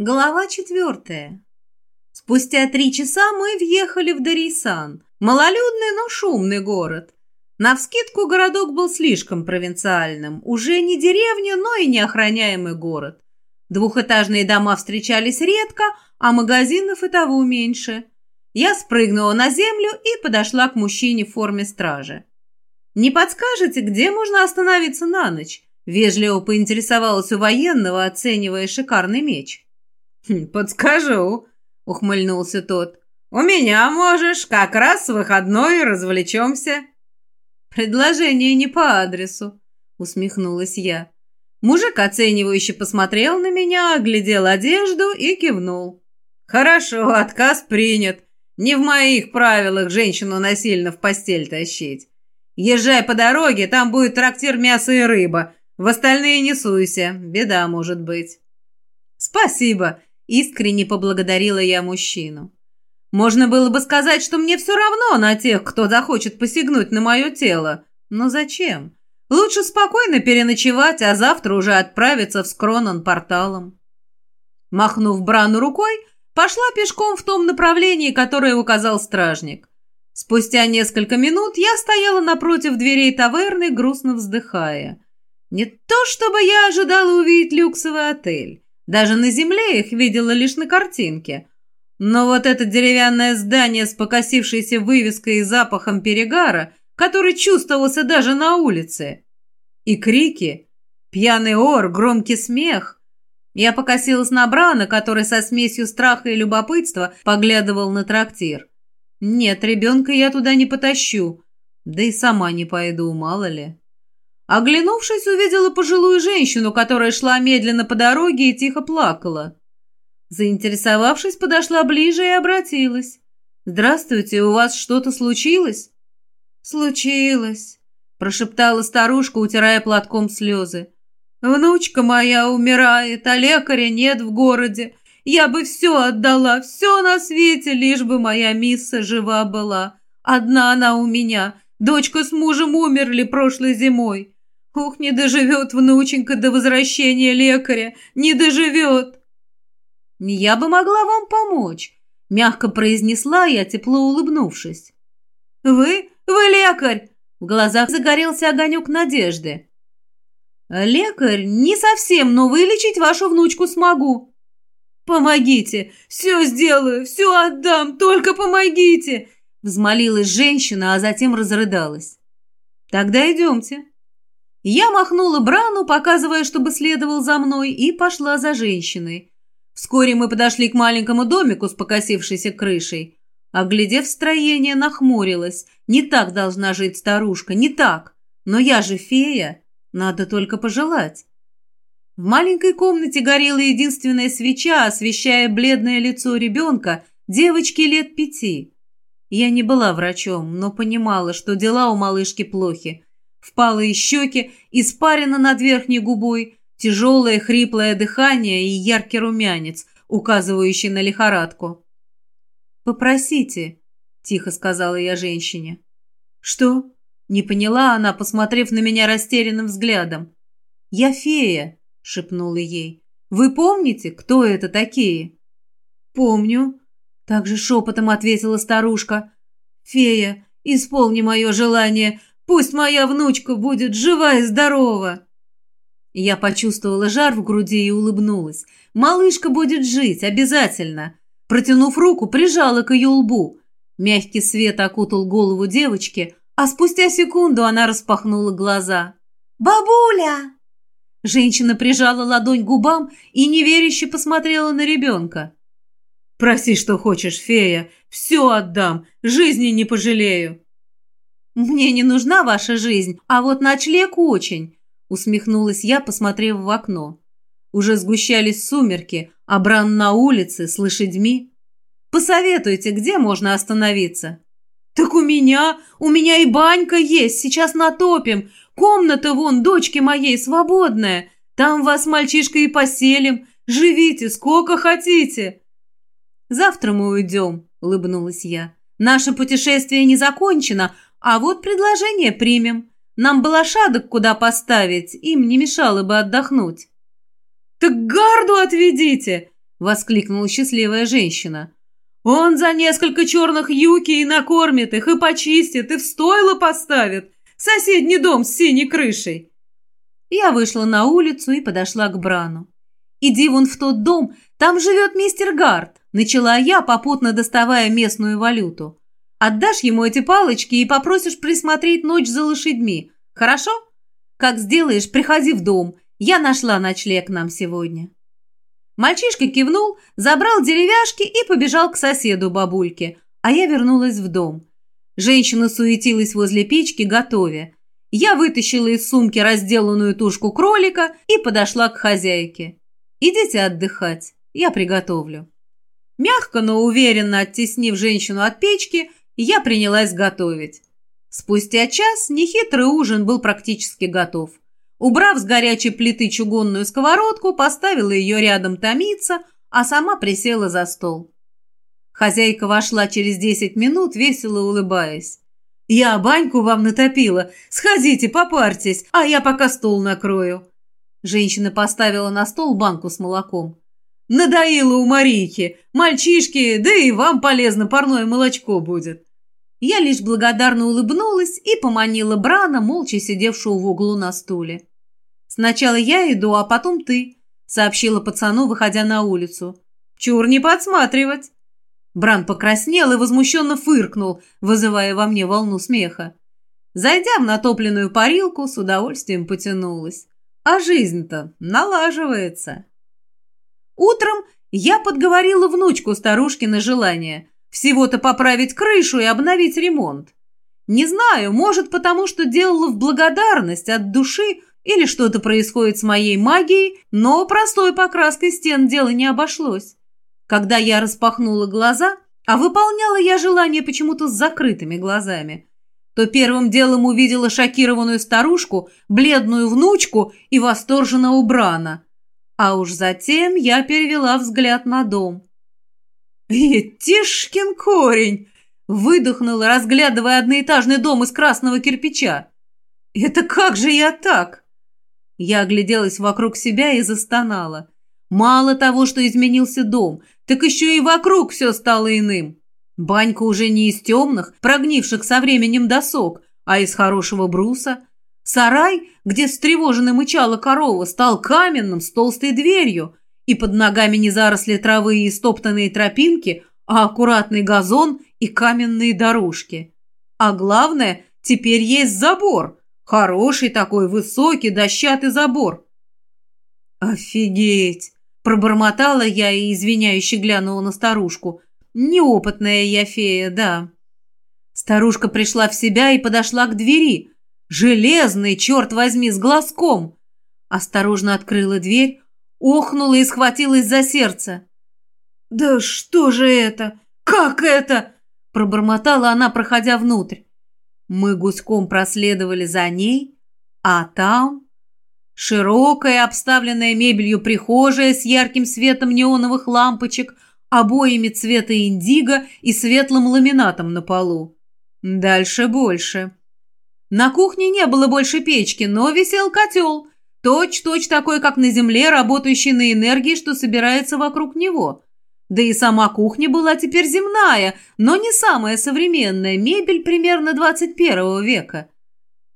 Глава четвертая. Спустя три часа мы въехали в Дарисан, малолюдный, но шумный город. Навскидку городок был слишком провинциальным, уже не деревня, но и не охраняемый город. Двухэтажные дома встречались редко, а магазинов и того меньше. Я спрыгнула на землю и подошла к мужчине в форме стражи. «Не подскажете, где можно остановиться на ночь?» Вежливо поинтересовалась у военного, оценивая шикарный меч. Хм, «Подскажу», — ухмыльнулся тот. «У меня можешь, как раз в выходной развлечемся». «Предложение не по адресу», — усмехнулась я. Мужик оценивающе посмотрел на меня, оглядел одежду и кивнул. «Хорошо, отказ принят. Не в моих правилах женщину насильно в постель тащить. Езжай по дороге, там будет трактир мяса и рыба. В остальные не суйся, беда может быть». «Спасибо», Искренне поблагодарила я мужчину. Можно было бы сказать, что мне все равно на тех, кто захочет посягнуть на мое тело. Но зачем? Лучше спокойно переночевать, а завтра уже отправиться в Скронон порталом. Махнув Брану рукой, пошла пешком в том направлении, которое указал стражник. Спустя несколько минут я стояла напротив дверей таверны, грустно вздыхая. Не то чтобы я ожидала увидеть люксовый отель. Даже на земле их видела лишь на картинке. Но вот это деревянное здание с покосившейся вывеской и запахом перегара, который чувствовался даже на улице. И крики, пьяный ор, громкий смех. Я покосилась на Брана, который со смесью страха и любопытства поглядывал на трактир. Нет, ребенка я туда не потащу. Да и сама не пойду, мало ли. Оглянувшись, увидела пожилую женщину, которая шла медленно по дороге и тихо плакала. Заинтересовавшись, подошла ближе и обратилась. «Здравствуйте, у вас что-то случилось?» «Случилось», — прошептала старушка, утирая платком слезы. «Внучка моя умирает, а лекаря нет в городе. Я бы все отдала, все на свете, лишь бы моя мисса жива была. Одна она у меня, дочка с мужем умерли прошлой зимой. Ох, не доживет внученька до возвращения лекаря, не доживет. Я бы могла вам помочь, мягко произнесла я, тепло улыбнувшись. Вы? Вы лекарь? В глазах загорелся огонек надежды. Лекарь не совсем, но вылечить вашу внучку смогу. Помогите, все сделаю, все отдам, только помогите, взмолилась женщина, а затем разрыдалась. Тогда идемте. Я махнула Брану, показывая, чтобы следовал за мной, и пошла за женщиной. Вскоре мы подошли к маленькому домику с покосившейся крышей. Оглядев строение, нахмурилась. Не так должна жить старушка, не так. Но я же фея, надо только пожелать. В маленькой комнате горела единственная свеча, освещая бледное лицо ребенка, девочки лет пяти. Я не была врачом, но понимала, что дела у малышки плохи. Впалые щеки, испарина над верхней губой, тяжелое хриплое дыхание и яркий румянец, указывающий на лихорадку. «Попросите», — тихо сказала я женщине. «Что?» — не поняла она, посмотрев на меня растерянным взглядом. «Я фея», — шепнула ей. «Вы помните, кто это такие?» «Помню», — также шепотом ответила старушка. «Фея, исполни мое желание, Пусть моя внучка будет жива и здорова!» Я почувствовала жар в груди и улыбнулась. «Малышка будет жить, обязательно!» Протянув руку, прижала к ее лбу. Мягкий свет окутал голову девочки, а спустя секунду она распахнула глаза. «Бабуля!» Женщина прижала ладонь губам и неверяще посмотрела на ребенка. «Проси, что хочешь, фея, все отдам, жизни не пожалею!» «Мне не нужна ваша жизнь, а вот ночлег очень», — усмехнулась я, посмотрев в окно. Уже сгущались сумерки, а бран на улице с лошадьми. «Посоветуйте, где можно остановиться?» «Так у меня, у меня и банька есть, сейчас натопим. Комната вон, дочки моей, свободная. Там вас, мальчишка, и поселим. Живите, сколько хотите». «Завтра мы уйдем», — улыбнулась я. «Наше путешествие не закончено, а вот предложение примем. Нам бы лошадок куда поставить, им не мешало бы отдохнуть. Так гарду отведите, — воскликнула счастливая женщина. «Он за несколько черных юки и накормит их, и почистит, и в стойло поставит. Соседний дом с синей крышей». Я вышла на улицу и подошла к Брану. «Иди вон в тот дом, там живет мистер Гард», — начала я, попутно доставая местную валюту. «Отдашь ему эти палочки и попросишь присмотреть ночь за лошадьми, хорошо? Как сделаешь, приходи в дом. Я нашла ночлег нам сегодня». Мальчишка кивнул, забрал деревяшки и побежал к соседу бабульке, а я вернулась в дом. Женщина суетилась возле печки, готовя. Я вытащила из сумки разделанную тушку кролика и подошла к хозяйке. «Идите отдыхать, я приготовлю». Мягко, но уверенно оттеснив женщину от печки, я принялась готовить. Спустя час нехитрый ужин был практически готов. Убрав с горячей плиты чугунную сковородку, поставила ее рядом томиться, а сама присела за стол. Хозяйка вошла через десять минут, весело улыбаясь. «Я баньку вам натопила. Сходите, попарьтесь, а я пока стол накрою». Женщина поставила на стол банку с молоком. «Надоело у Марийки. Мальчишки, да и вам полезно парное молочко будет». Я лишь благодарно улыбнулась и поманила Брана, молча сидевшего в углу на стуле. «Сначала я иду, а потом ты», — сообщила пацану, выходя на улицу. «Чур не подсматривать!» Бран покраснел и возмущенно фыркнул, вызывая во мне волну смеха. Зайдя в натопленную парилку, с удовольствием потянулась. А жизнь-то налаживается. Утром я подговорила внучку старушки на желание всего-то поправить крышу и обновить ремонт. Не знаю, может, потому что делала в благодарность от души или что-то происходит с моей магией, но простой покраской стен дело не обошлось. Когда я распахнула глаза, а выполняла я желание почему-то с закрытыми глазами, то первым делом увидела шокированную старушку, бледную внучку и восторженного Брана. А уж затем я перевела взгляд на дом. «Тишкин корень!» — выдохнула, разглядывая одноэтажный дом из красного кирпича. «Это как же я так?» Я огляделась вокруг себя и застонала. Мало того, что изменился дом, так еще и вокруг все стало иным. Банька уже не из темных, прогнивших со временем досок, а из хорошего бруса. Сарай, где встревоженно мычала корова, стал каменным с толстой дверью, и под ногами не заросли травы и стоптанные тропинки, а аккуратный газон и каменные дорожки. А главное, теперь есть забор, Хороший такой, высокий, дощатый забор. «Офигеть!» – пробормотала я и извиняюще глянула на старушку. «Неопытная я фея, да». Старушка пришла в себя и подошла к двери. Железный, черт возьми, с глазком. Осторожно открыла дверь, охнула и схватилась за сердце. «Да что же это? Как это?» – пробормотала она, проходя внутрь. Мы гуськом проследовали за ней, а там... Широкая, обставленная мебелью прихожая с ярким светом неоновых лампочек, обоями цвета индиго и светлым ламинатом на полу. Дальше больше. На кухне не было больше печки, но висел котел, точь-точь такой, как на земле, работающий на энергии, что собирается вокруг него. Да и сама кухня была теперь земная, но не самая современная, мебель примерно 21 века.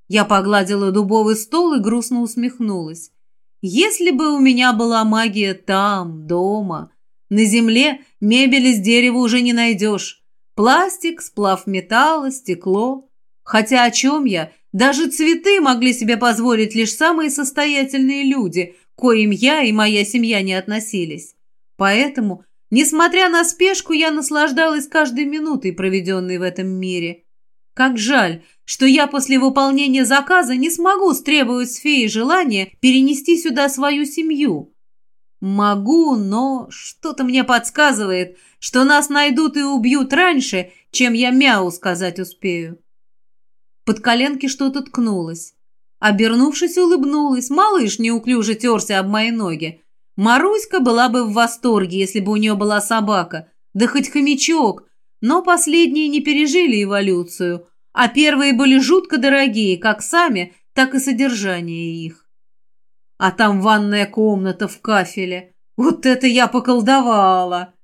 Я погладила дубовый стол и грустно усмехнулась. Если бы у меня была магия там, дома, на земле мебель из дерева уже не найдешь. Пластик, сплав металла, стекло. Хотя о чем я? Даже цветы могли себе позволить лишь самые состоятельные люди, коим я и моя семья не относились. Поэтому Несмотря на спешку, я наслаждалась каждой минутой, проведенной в этом мире. Как жаль, что я после выполнения заказа не смогу стребовать с феей желания перенести сюда свою семью. Могу, но что-то мне подсказывает, что нас найдут и убьют раньше, чем я мяу сказать успею. Под коленки что-то ткнулось. Обернувшись, улыбнулась. Малыш неуклюже терся об мои ноги. Маруська была бы в восторге, если бы у нее была собака, да хоть хомячок, но последние не пережили эволюцию, а первые были жутко дорогие, как сами, так и содержание их. А там ванная комната в кафеле. Вот это я поколдовала!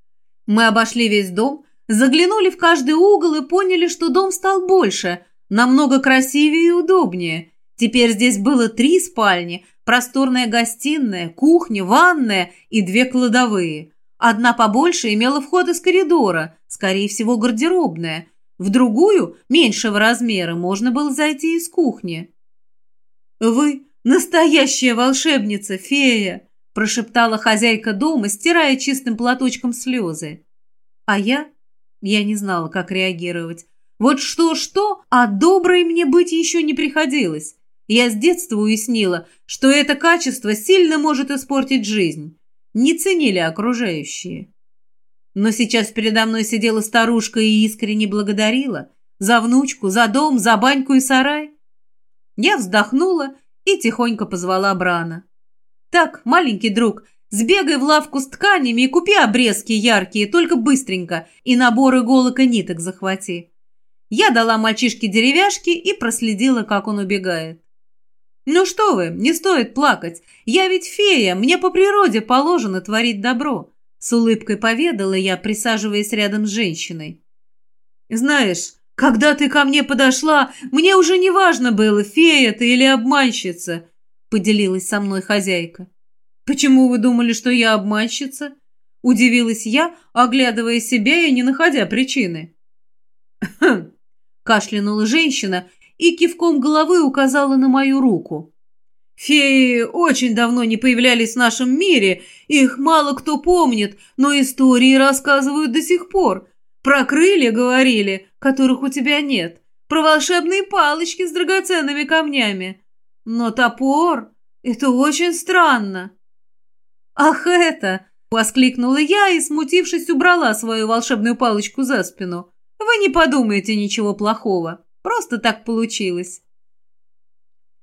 Мы обошли весь дом, заглянули в каждый угол и поняли, что дом стал больше, намного красивее и удобнее. Теперь здесь было три спальни, просторная гостиная, кухня, ванная и две кладовые. Одна побольше имела вход из коридора, скорее всего, гардеробная. В другую, меньшего размера, можно было зайти из кухни. «Вы настоящая волшебница, фея!» прошептала хозяйка дома, стирая чистым платочком слезы. А я? Я не знала, как реагировать. Вот что-что, а доброй мне быть еще не приходилось. Я с детства уяснила, что это качество сильно может испортить жизнь. Не ценили окружающие. Но сейчас передо мной сидела старушка и искренне благодарила. За внучку, за дом, за баньку и сарай. Я вздохнула и тихонько позвала Брана. «Так, маленький друг, сбегай в лавку с тканями и купи обрезки яркие, только быстренько, и набор иголок и ниток захвати». Я дала мальчишке деревяшки и проследила, как он убегает. «Ну что вы, не стоит плакать. Я ведь фея, мне по природе положено творить добро», с улыбкой поведала я, присаживаясь рядом с женщиной. «Знаешь, когда ты ко мне подошла, мне уже не важно было, фея ты или обманщица», поделилась со мной хозяйка. «Почему вы думали, что я обманщица?» Удивилась я, оглядывая себя и не находя причины. «Хм!» – кашлянула женщина и кивком головы указала на мою руку. Феи очень давно не появлялись в нашем мире, их мало кто помнит, но истории рассказывают до сих пор. Про крылья говорили, которых у тебя нет, про волшебные палочки с драгоценными камнями. Но топор — это очень странно. «Ах, это!» — воскликнула я и, смутившись, убрала свою волшебную палочку за спину. «Вы не подумаете ничего плохого». Просто так получилось».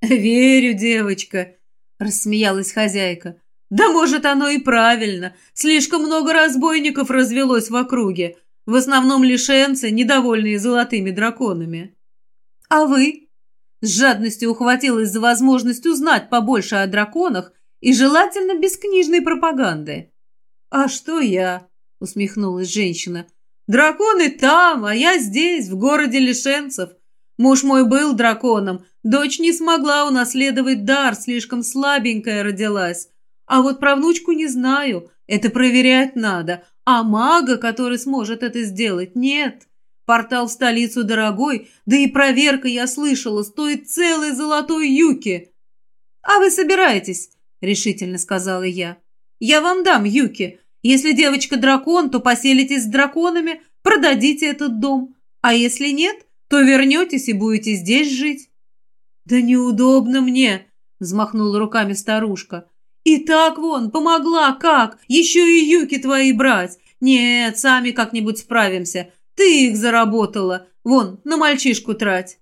«Верю, девочка», — рассмеялась хозяйка. «Да может, оно и правильно. Слишком много разбойников развелось в округе. В основном лишенцы, недовольные золотыми драконами». «А вы?» С жадностью ухватилась за возможность узнать побольше о драконах и желательно без книжной пропаганды. «А что я?» — усмехнулась женщина. «Драконы там, а я здесь, в городе лишенцев. Муж мой был драконом, дочь не смогла унаследовать дар, слишком слабенькая родилась. А вот про внучку не знаю, это проверять надо. А мага, который сможет это сделать, нет. Портал в столицу дорогой, да и проверка, я слышала, стоит целой золотой юки. «А вы собираетесь?» — решительно сказала я. «Я вам дам юки. Если девочка дракон, то поселитесь с драконами, продадите этот дом. А если нет, то вернетесь и будете здесь жить». «Да неудобно мне», — взмахнула руками старушка. «И так вон, помогла как, еще и юки твои брать. Нет, сами как-нибудь справимся. Ты их заработала, вон, на мальчишку трать».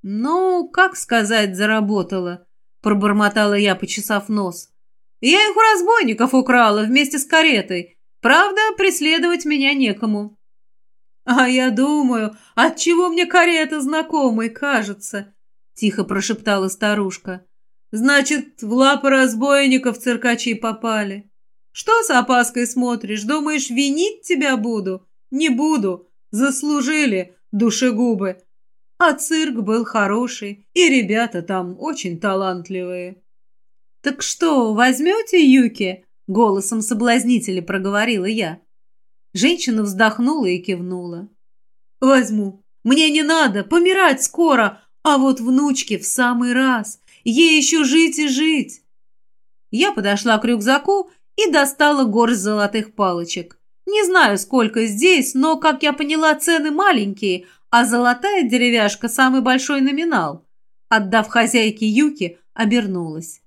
«Ну, как сказать, заработала?» — пробормотала я, почесав нос. «Я их у разбойников украла вместе с каретой. Правда, преследовать меня некому». «А я думаю, отчего мне карета знакомой кажется?» — тихо прошептала старушка. «Значит, в лапы разбойников циркачи попали. Что с опаской смотришь? Думаешь, винить тебя буду? Не буду. Заслужили, душегубы. А цирк был хороший, и ребята там очень талантливые». «Так что, возьмете Юки?» — голосом соблазнителя проговорила я. Женщина вздохнула и кивнула. «Возьму. Мне не надо, помирать скоро, а вот внучке в самый раз. Ей еще жить и жить». Я подошла к рюкзаку и достала горсть золотых палочек. Не знаю, сколько здесь, но, как я поняла, цены маленькие, а золотая деревяшка – самый большой номинал. Отдав хозяйке Юки, обернулась.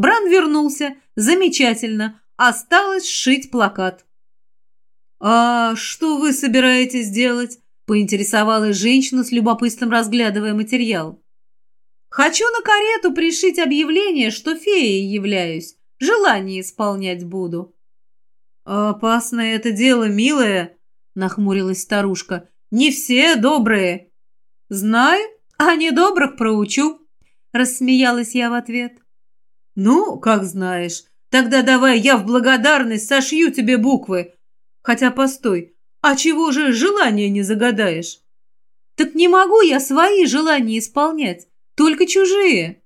Бран вернулся. Замечательно. Осталось сшить плакат. «А что вы собираетесь делать?» – поинтересовалась женщина с любопытством, разглядывая материал. «Хочу на карету пришить объявление, что феей являюсь. Желание исполнять буду». «Опасное это дело, милая», – нахмурилась старушка. «Не все добрые». «Знаю, а недобрых проучу», – рассмеялась я в ответ. «Ну, как знаешь. Тогда давай я в благодарность сошью тебе буквы. Хотя постой, а чего же желания не загадаешь? Так не могу я свои желания исполнять, только чужие.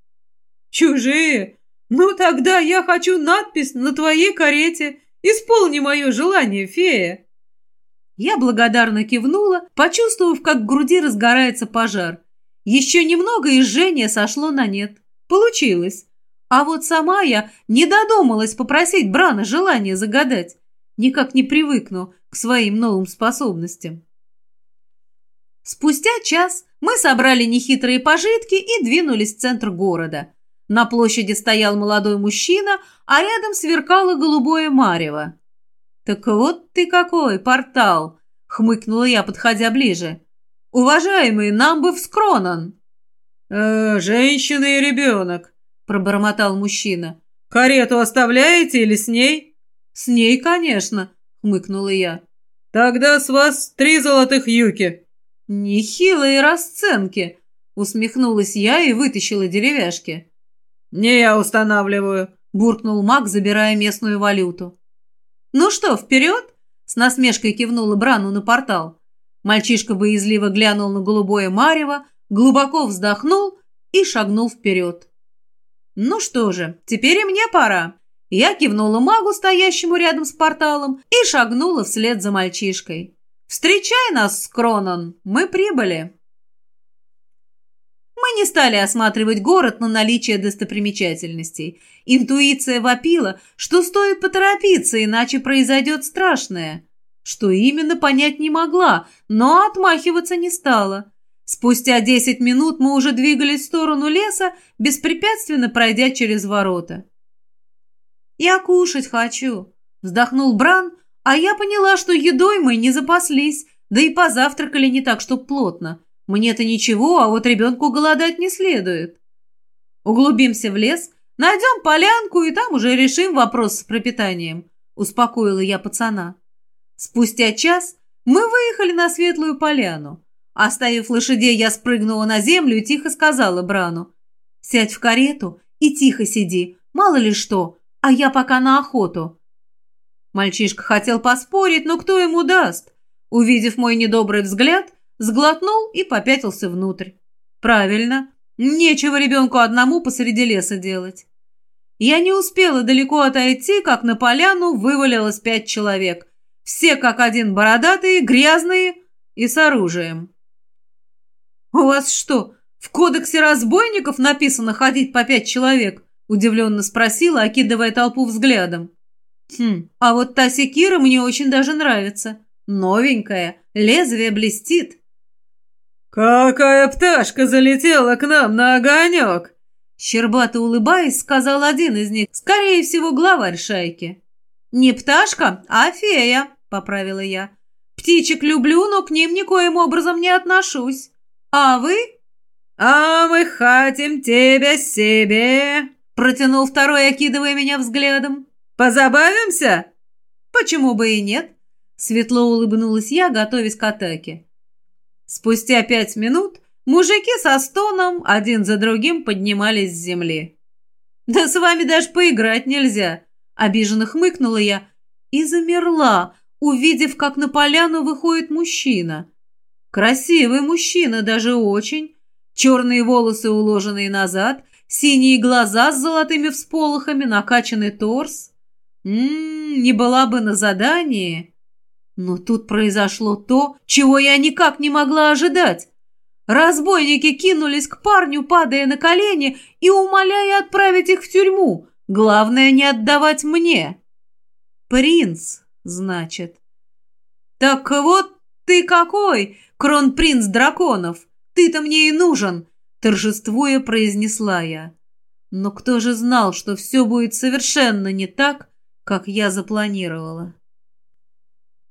Чужие? Ну тогда я хочу надпись на твоей карете. Исполни мое желание, фея. Я благодарно кивнула, почувствовав, как в груди разгорается пожар. Еще немного и жжение сошло на нет. Получилось. А вот сама я не додумалась попросить Брана желание загадать. Никак не привыкну к своим новым способностям. Спустя час мы собрали нехитрые пожитки и двинулись в центр города. На площади стоял молодой мужчина, а рядом сверкало голубое марево. «Так вот ты какой, портал!» — хмыкнула я, подходя ближе. «Уважаемый, нам бы в Скронан!» «Э, «Женщина и ребенок», — пробормотал мужчина. «Карету оставляете или с ней?» «С ней, конечно», — хмыкнула я. «Тогда с вас три золотых юки». «Нехилые расценки», — усмехнулась я и вытащила деревяшки. «Не я устанавливаю», — буркнул маг, забирая местную валюту. «Ну что, вперед?» — с насмешкой кивнула Брану на портал. Мальчишка боязливо глянул на голубое марево, глубоко вздохнул и шагнул вперед. «Ну что же, теперь и мне пора». Я кивнула магу, стоящему рядом с порталом, и шагнула вслед за мальчишкой. «Встречай нас, Скронон! Мы прибыли!» Мы не стали осматривать город на наличие достопримечательностей. Интуиция вопила, что стоит поторопиться, иначе произойдет страшное. Что именно, понять не могла, но отмахиваться не стала. Спустя десять минут мы уже двигались в сторону леса, беспрепятственно пройдя через ворота. «Я кушать хочу», — вздохнул Бран, а я поняла, что едой мы не запаслись, да и позавтракали не так, чтоб плотно. Мне-то ничего, а вот ребенку голодать не следует. Углубимся в лес, найдем полянку и там уже решим вопрос с пропитанием, успокоила я пацана. Спустя час мы выехали на светлую поляну. Оставив лошадей, я спрыгнула на землю и тихо сказала Брану. «Сядь в карету и тихо сиди, мало ли что, а я пока на охоту». Мальчишка хотел поспорить, но кто ему даст? Увидев мой недобрый взгляд, сглотнул и попятился внутрь. «Правильно, нечего ребенку одному посреди леса делать». Я не успела далеко отойти, как на поляну вывалилось пять человек. Все как один бородатые, грязные и с оружием. «У вас что, в кодексе разбойников написано ходить по пять человек?» – удивленно спросила, окидывая толпу взглядом. «Хм, а вот та секира мне очень даже нравится. Новенькая, лезвие блестит». «Какая пташка залетела к нам на огонек!» Щербато улыбаясь, сказал один из них, скорее всего, главарь шайки. «Не пташка, а фея», — поправила я. «Птичек люблю, но к ним никоим образом не отношусь». «А вы?» «А мы хотим тебя себе!» Протянул второй, окидывая меня взглядом. «Позабавимся?» «Почему бы и нет?» Светло улыбнулась я, готовясь к атаке. Спустя пять минут мужики со стоном один за другим поднимались с земли. «Да с вами даже поиграть нельзя!» Обиженно хмыкнула я и замерла, увидев, как на поляну выходит мужчина. Красивый мужчина, даже очень. Черные волосы, уложенные назад, синие глаза с золотыми всполохами, накачанный торс. Ммм, не была бы на задании. Но тут произошло то, чего я никак не могла ожидать. Разбойники кинулись к парню, падая на колени и умоляя отправить их в тюрьму. Главное, не отдавать мне. Принц, значит. Так вот ты какой, кронпринц драконов! Ты-то мне и нужен!» Торжествуя произнесла я. Но кто же знал, что все будет совершенно не так, как я запланировала?